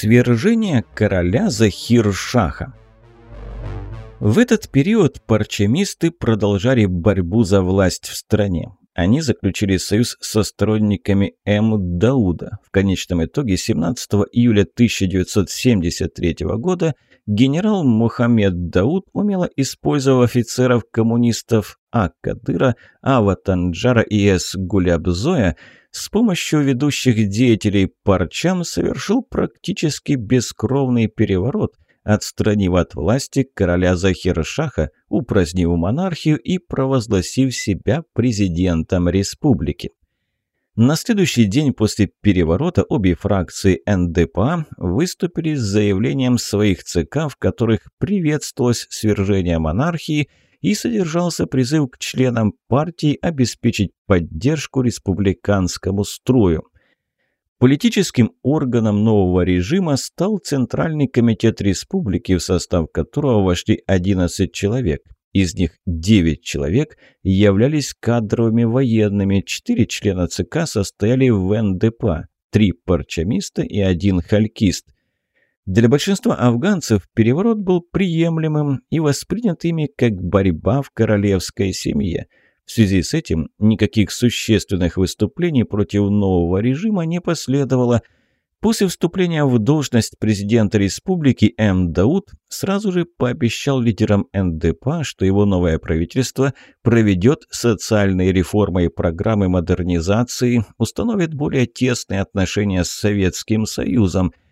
Свержение короля Захир-Шаха В этот период парчемисты продолжали борьбу за власть в стране. Они заключили союз со сторонниками М. Дауда. В конечном итоге 17 июля 1973 года генерал Мухаммед Дауд, умело использовав офицеров коммунистов А. Кадыра, Ава Танджара и С. Гулябзоя, с помощью ведущих деятелей Парчам совершил практически бескровный переворот, отстранив от власти короля Захир-Шаха, упразднив монархию и провозгласив себя президентом республики. На следующий день после переворота обе фракции НДПА выступили с заявлением своих ЦК, в которых приветствовалось свержение монархии – и содержался призыв к членам партии обеспечить поддержку республиканскому строю. Политическим органом нового режима стал Центральный комитет республики, в состав которого вошли 11 человек. Из них 9 человек являлись кадровыми военными, 4 члена ЦК состояли в НДП, 3 парчамиста и 1 халькист. Для большинства афганцев переворот был приемлемым и воспринят ими как борьба в королевской семье. В связи с этим никаких существенных выступлений против нового режима не последовало. После вступления в должность президента республики М. Дауд сразу же пообещал лидерам НДП, что его новое правительство проведет социальные реформы и программы модернизации, установит более тесные отношения с Советским Союзом –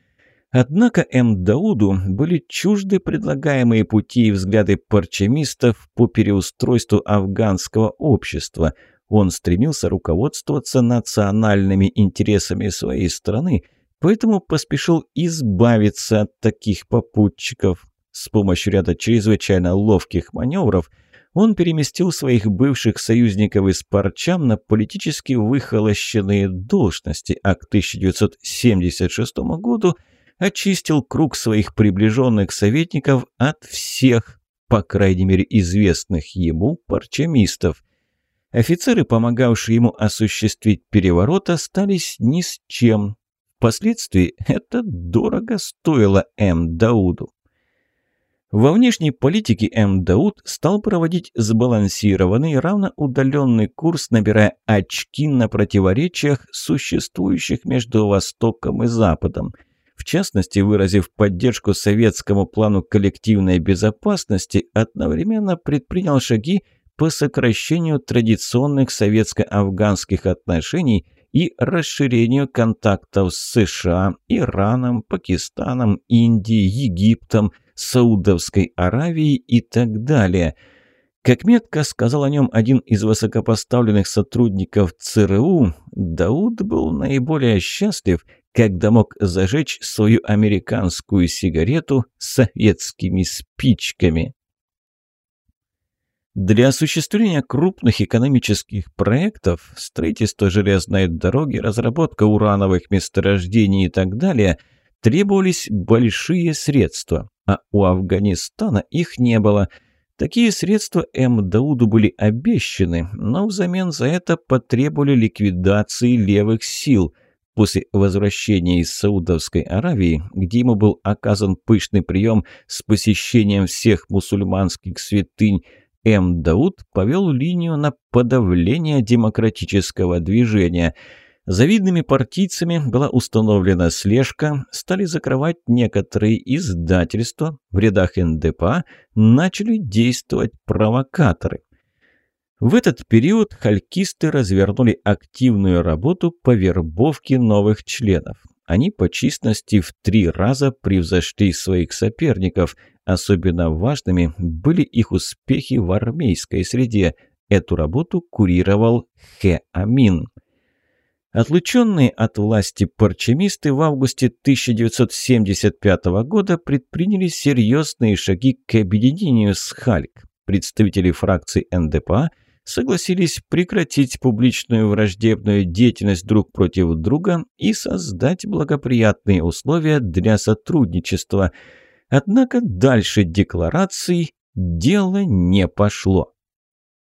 Однако М. Дауду были чужды предлагаемые пути и взгляды парчемистов по переустройству афганского общества. Он стремился руководствоваться национальными интересами своей страны, поэтому поспешил избавиться от таких попутчиков. С помощью ряда чрезвычайно ловких маневров он переместил своих бывших союзников из парчам на политически выхолощенные должности, а к 1976 году – очистил круг своих приближенных советников от всех, по крайней мере, известных ему парчамистов. Офицеры, помогавшие ему осуществить переворот, остались ни с чем. Впоследствии это дорого стоило М. Дауду. Во внешней политике М. Дауд стал проводить сбалансированный, равноудаленный курс, набирая очки на противоречиях, существующих между Востоком и Западом – частности, выразив поддержку советскому плану коллективной безопасности, одновременно предпринял шаги по сокращению традиционных советско-афганских отношений и расширению контактов с США, Ираном, Пакистаном, Индией, Египтом, Саудовской Аравией и так далее – как метко сказал о нем один из высокопоставленных сотрудников ЦРУ, Дауд был наиболее счастлив, когда мог зажечь свою американскую сигарету советскими спичками. Для осуществления крупных экономических проектов, строительства железной дороги, разработка урановых месторождений и так далее, требовались большие средства, а у Афганистана их не было. Такие средства М. Дауду были обещаны, но взамен за это потребовали ликвидации левых сил – После возвращения из Саудовской Аравии, где ему был оказан пышный прием с посещением всех мусульманских святынь, М. Дауд повел линию на подавление демократического движения. Завидными партийцами была установлена слежка, стали закрывать некоторые издательства, в рядах НДПА начали действовать провокаторы. В этот период халькисты развернули активную работу по вербовке новых членов. Они по численности в три раза превзошли своих соперников. Особенно важными были их успехи в армейской среде. Эту работу курировал Хе Амин. Отлученные от власти парчемисты в августе 1975 года предприняли серьезные шаги к объединению с Хальк. Представители фракции НДПА – согласились прекратить публичную враждебную деятельность друг против друга и создать благоприятные условия для сотрудничества. Однако дальше деклараций дело не пошло.